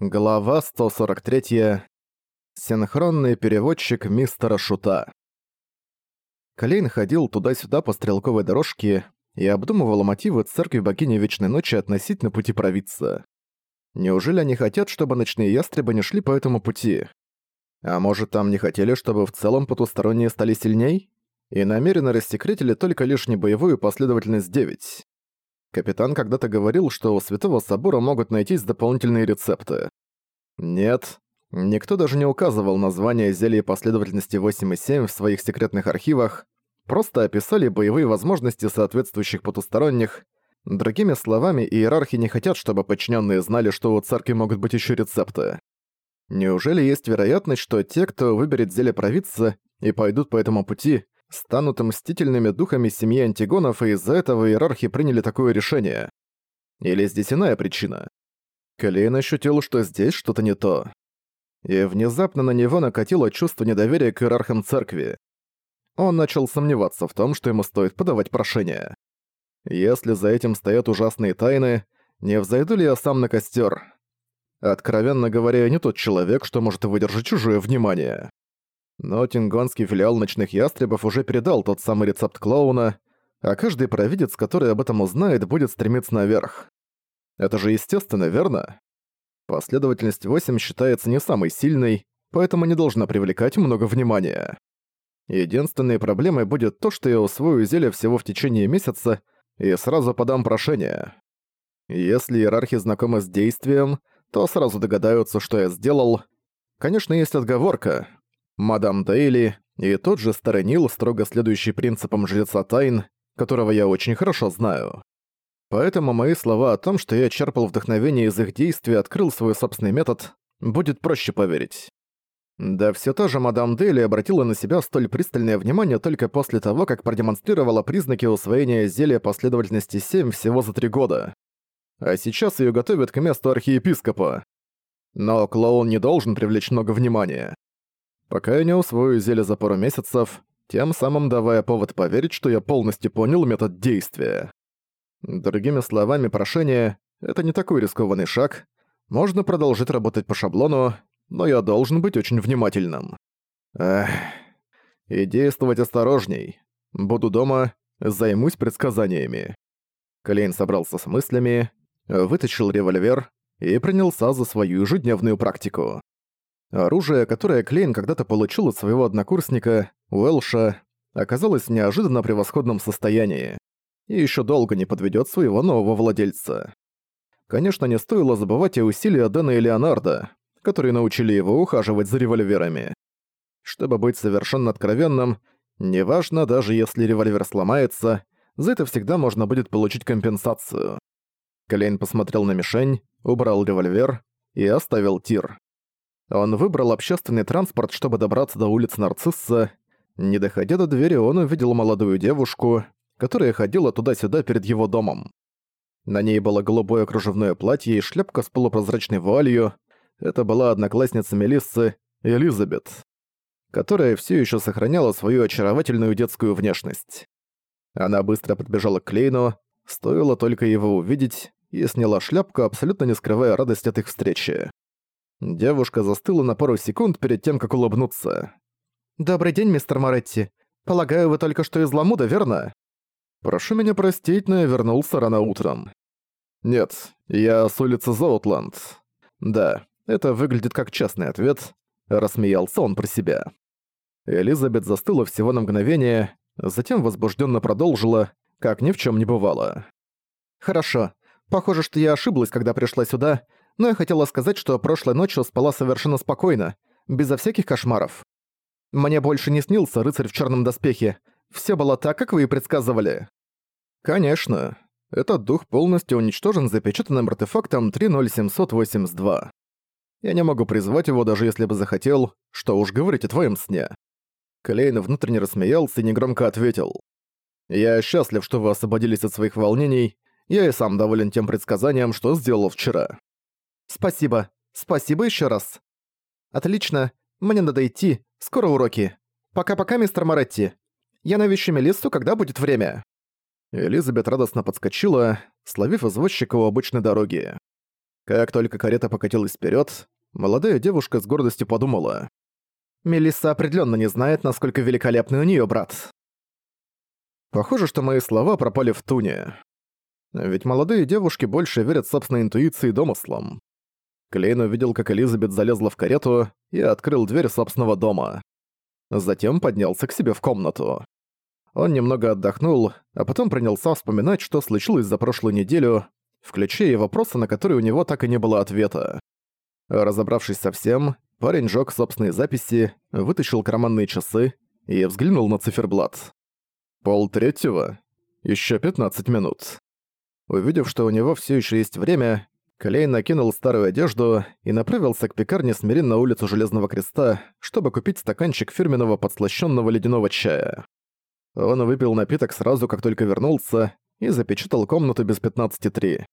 Глава 143. Синхронный переводчик мистера Шута. Клейн ходил туда-сюда по стрелковой дорожке и обдумывал мотивы церкви богини Вечной Ночи относительно пути провидца. Неужели они хотят, чтобы ночные ястребы не шли по этому пути? А может, там не хотели, чтобы в целом потусторонние стали сильней? И намеренно рассекретили только лишь небоевую последовательность 9. Капитан когда-то говорил, что у Святого Собора могут найтись дополнительные рецепты. Нет, никто даже не указывал название зелья последовательности 8 и 7 в своих секретных архивах, просто описали боевые возможности соответствующих потусторонних. Другими словами, иерархи не хотят, чтобы подчиненные знали, что у церкви могут быть еще рецепты. Неужели есть вероятность, что те, кто выберет зелье провидца и пойдут по этому пути, станут мстительными духами семьи Антигонов, и из-за этого иерархи приняли такое решение. Или здесь иная причина? Калейн ощутил, что здесь что-то не то. И внезапно на него накатило чувство недоверия к иерархам церкви. Он начал сомневаться в том, что ему стоит подавать прошение. Если за этим стоят ужасные тайны, не взойду ли я сам на костер? Откровенно говоря, я не тот человек, что может выдержать чужое внимание. Но Тингонский филиал Ночных Ястребов уже передал тот самый рецепт клоуна, а каждый провидец, который об этом узнает, будет стремиться наверх. Это же естественно, верно? Последовательность 8 считается не самой сильной, поэтому не должна привлекать много внимания. Единственной проблемой будет то, что я усвою зелье всего в течение месяца и сразу подам прошение. Если иерархи знакомы с действием, то сразу догадаются, что я сделал. Конечно, есть отговорка — мадам Дейли и тот же старый Нил, строго следующий принципам жреца тайн, которого я очень хорошо знаю. Поэтому мои слова о том, что я черпал вдохновение из их действий и открыл свой собственный метод, будет проще поверить. Да все та же мадам Дейли обратила на себя столь пристальное внимание только после того, как продемонстрировала признаки усвоения зелья последовательности 7 всего за три года. А сейчас ее готовят к месту архиепископа. Но клоун не должен привлечь много внимания пока я не усвою зелье за пару месяцев, тем самым давая повод поверить, что я полностью понял метод действия. Другими словами, прошение — это не такой рискованный шаг, можно продолжить работать по шаблону, но я должен быть очень внимательным. Эх, и действовать осторожней. Буду дома, займусь предсказаниями. Клейн собрался с мыслями, вытащил револьвер и принялся за свою ежедневную практику. Оружие, которое Клейн когда-то получил от своего однокурсника, Уэлша, оказалось в неожиданно превосходном состоянии и еще долго не подведет своего нового владельца. Конечно, не стоило забывать и усилия Дэна и Леонардо, которые научили его ухаживать за револьверами. Чтобы быть совершенно откровенным, неважно, даже если револьвер сломается, за это всегда можно будет получить компенсацию. Клейн посмотрел на мишень, убрал револьвер и оставил тир. Он выбрал общественный транспорт, чтобы добраться до улицы Нарцисса. Не доходя до двери, он увидел молодую девушку, которая ходила туда-сюда перед его домом. На ней было голубое кружевное платье и шляпка с полупрозрачной вуалью. Это была одноклассница Мелиссы, Элизабет, которая все еще сохраняла свою очаровательную детскую внешность. Она быстро подбежала к Клейну, стоило только его увидеть, и сняла шляпку, абсолютно не скрывая радость от их встречи. Девушка застыла на пару секунд перед тем, как улыбнуться. «Добрый день, мистер Моретти. Полагаю, вы только что из Ламуда, верно?» «Прошу меня простить, но я вернулся рано утром». «Нет, я с улицы Зоутланд». «Да, это выглядит как частный ответ», — рассмеялся он про себя. Элизабет застыла всего на мгновение, затем возбужденно продолжила, как ни в чем не бывало. «Хорошо. Похоже, что я ошиблась, когда пришла сюда, но я хотела сказать, что прошлой ночью спала совершенно спокойно, безо всяких кошмаров. Мне больше не снился рыцарь в черном доспехе. Все было так, как вы и предсказывали. Конечно. Этот дух полностью уничтожен запечатанным артефактом 30782. Я не могу призвать его, даже если бы захотел, что уж говорить о твоем сне. Клейн внутренне рассмеялся и негромко ответил. «Я счастлив, что вы освободились от своих волнений. Я и сам доволен тем предсказанием, что сделал вчера. «Спасибо. Спасибо еще раз». «Отлично. Мне надо идти. Скоро уроки. Пока-пока, мистер Моретти. Я навещу Мелиссу, когда будет время». Элизабет радостно подскочила, словив извозчика у обычной дороги. Как только карета покатилась вперед, молодая девушка с гордостью подумала. «Мелисса определенно не знает, насколько великолепный у нее брат». Похоже, что мои слова пропали в туне. Ведь молодые девушки больше верят собственной интуиции и домыслам. Клейн увидел, как Элизабет залезла в карету и открыл дверь собственного дома. Затем поднялся к себе в комнату. Он немного отдохнул, а потом принялся вспоминать, что случилось за прошлую неделю, включая вопросы, на которые у него так и не было ответа. Разобравшись со всем, парень жёг собственные записи, вытащил карманные часы и взглянул на циферблат. Пол третьего. Ещё 15 минут. Увидев, что у него всё ещё есть время, Клей накинул старую одежду и направился к пекарне Смирин на улицу Железного Креста, чтобы купить стаканчик фирменного подслащённого ледяного чая. Он выпил напиток сразу, как только вернулся, и запечатал комнату без 15.3.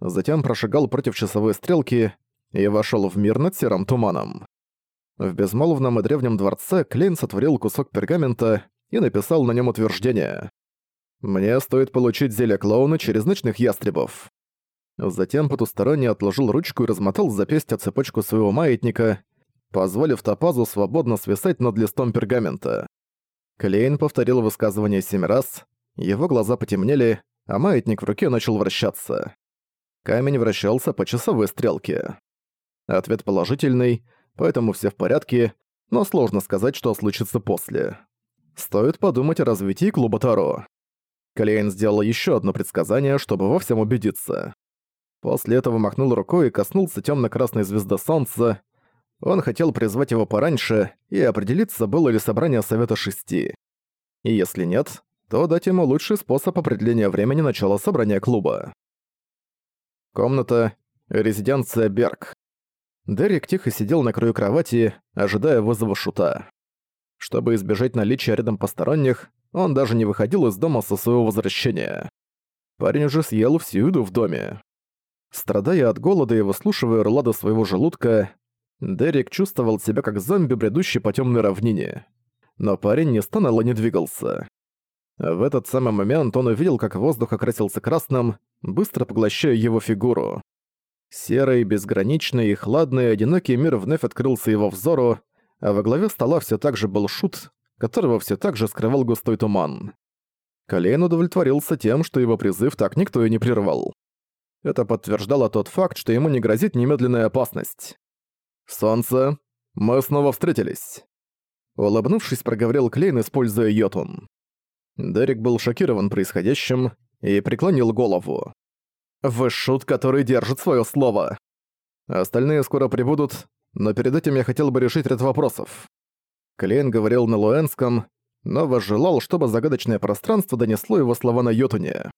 Затем прошагал против часовой стрелки и вошёл в мир над серым туманом. В безмолвном и древнем дворце Клейн сотворил кусок пергамента и написал на нем утверждение. «Мне стоит получить зелье клоуна через ночных ястребов». Затем потусторонне отложил ручку и размотал с запястья цепочку своего маятника, позволив топазу свободно свисать над листом пергамента. Клейн повторил высказывание семь раз, его глаза потемнели, а маятник в руке начал вращаться. Камень вращался по часовой стрелке. Ответ положительный, поэтому все в порядке, но сложно сказать, что случится после. Стоит подумать о развитии клуба Таро. Клейн сделал еще одно предсказание, чтобы во всем убедиться. После этого махнул рукой и коснулся темно-красной звезды солнца, он хотел призвать его пораньше и определиться, было ли собрание Совета Шести. И если нет, то дать ему лучший способ определения времени начала собрания клуба. Комната. Резиденция Берг. Дерек тихо сидел на краю кровати, ожидая вызова шута. Чтобы избежать наличия рядом посторонних, он даже не выходил из дома со своего возвращения. Парень уже съел всю еду в доме. Страдая от голода и выслушивая рулада своего желудка, Дерек чувствовал себя как зомби, бредущий по темной равнине. Но парень не стонал и не двигался. В этот самый момент он увидел, как воздух окрасился красным, быстро поглощая его фигуру. Серый, безграничный и хладный одинокий мир вновь открылся его взору, а во главе стола все так же был шут, которого все так же скрывал густой туман. Колейн удовлетворился тем, что его призыв так никто и не прервал. Это подтверждало тот факт, что ему не грозит немедленная опасность. «Солнце, мы снова встретились!» Улыбнувшись, проговорил Клейн, используя йотун. Дерек был шокирован происходящим и преклонил голову. «Вы шут, который держит свое слово!» Остальные скоро прибудут, но перед этим я хотел бы решить ряд вопросов. Клейн говорил на луэнском, но возжелал, чтобы загадочное пространство донесло его слова на йотуне.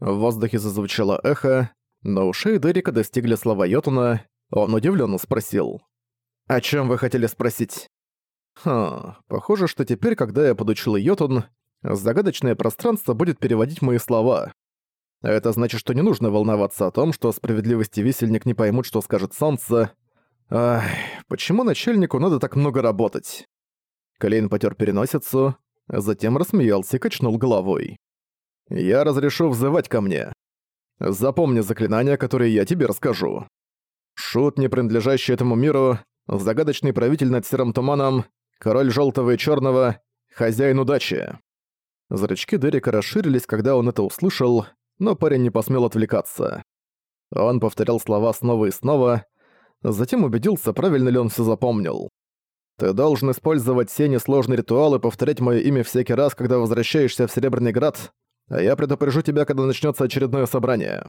В воздухе зазвучало эхо, но ушей Дерека достигли слова йотуна, он удивленно спросил. «О чем вы хотели спросить?» «Хм, похоже, что теперь, когда я подучил Йотун, загадочное пространство будет переводить мои слова. Это значит, что не нужно волноваться о том, что справедливости висельник не поймут, что скажет солнце. Ах, почему начальнику надо так много работать?» Клейн потер переносицу, затем рассмеялся и качнул головой. «Я разрешу взывать ко мне. Запомни заклинания, которые я тебе расскажу. Шут, не принадлежащий этому миру, загадочный правитель над серым туманом, король желтого и черного, хозяин удачи. Зрачки Дерека расширились, когда он это услышал, но парень не посмел отвлекаться. Он повторял слова снова и снова, затем убедился, правильно ли он все запомнил. «Ты должен использовать все несложные ритуалы и повторять мое имя всякий раз, когда возвращаешься в Серебряный Град, а я предупрежу тебя, когда начнется очередное собрание.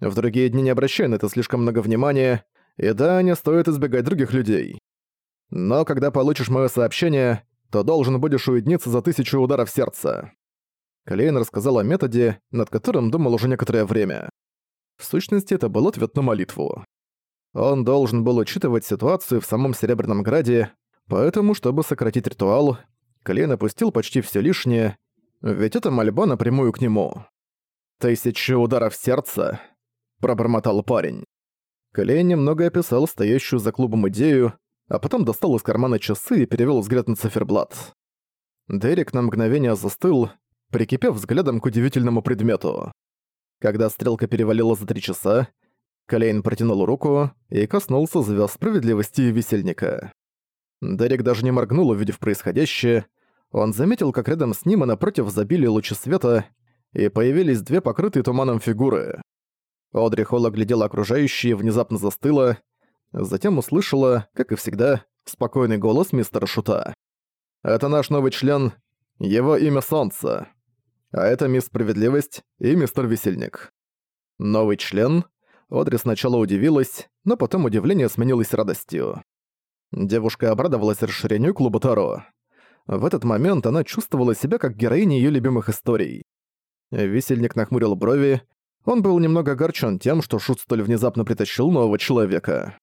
В другие дни не обращай на это слишком много внимания, и да, не стоит избегать других людей. Но когда получишь моё сообщение, то должен будешь уединиться за тысячу ударов сердца». Клейн рассказал о методе, над которым думал уже некоторое время. В сущности, это был ответ на молитву. Он должен был учитывать ситуацию в самом Серебряном Граде, поэтому, чтобы сократить ритуал, Клейн опустил почти все лишнее, ведь это мольба напрямую к нему. «Тысяча ударов сердца», — пробормотал парень. Клейн немного описал стоящую за клубом идею, а потом достал из кармана часы и перевёл взгляд на циферблат. Дерек на мгновение застыл, прикипев взглядом к удивительному предмету. Когда стрелка перевалила за три часа, Клейн протянул руку и коснулся звезд справедливости и висельника. Дерек даже не моргнул, увидев происходящее. Он заметил, как рядом с ним и напротив забили лучи света, и появились две покрытые туманом фигуры. Одри Холл оглядела окружающие, внезапно застыла, затем услышала, как и всегда, спокойный голос мистера Шута. «Это наш новый член, его имя Солнце. А это мисс Справедливость и мистер Весельник». Новый член? Одри сначала удивилась, но потом удивление сменилось радостью. Девушка обрадовалась расширению клуба Таро. В этот момент она чувствовала себя как героиня её любимых историй. Висельник нахмурил брови. Он был немного огорчён тем, что Шут столь внезапно притащил нового человека.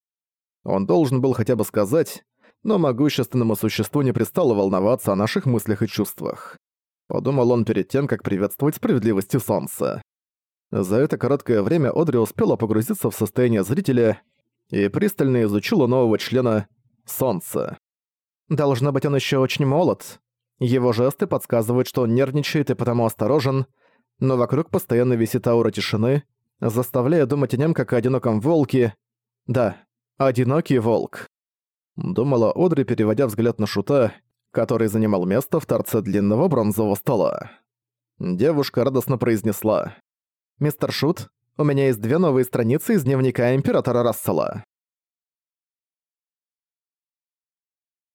Он должен был хотя бы сказать, но могущественному существу не пристало волноваться о наших мыслях и чувствах. Подумал он перед тем, как приветствовать справедливости солнца. За это короткое время Одри успела погрузиться в состояние зрителя и пристально изучила нового члена Солнца. Должно быть, он еще очень молод. Его жесты подсказывают, что он нервничает и потому осторожен, но вокруг постоянно висит аура тишины, заставляя думать о нем как о одиноком волке. Да, одинокий волк. Думала Одри, переводя взгляд на Шута, который занимал место в торце длинного бронзового стола. Девушка радостно произнесла. «Мистер Шут, у меня есть две новые страницы из дневника Императора Рассела.